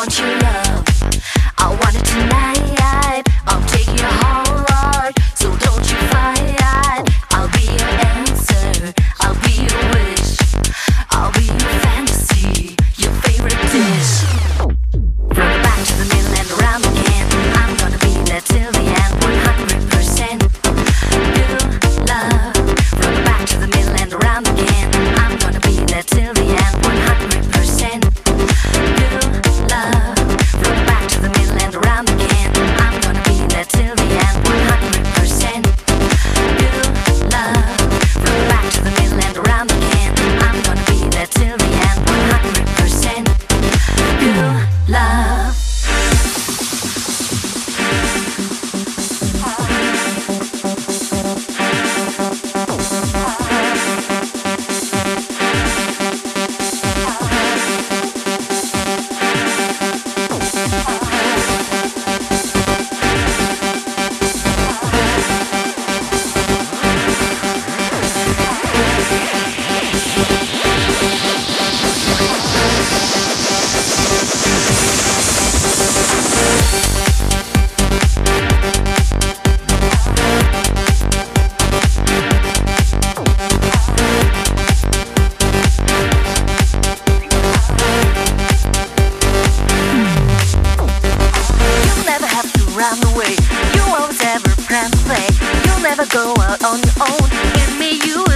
want your love. I want it tonight. I'll take you home. run away. You won't ever plan play. You'll never go out on your own. Give me you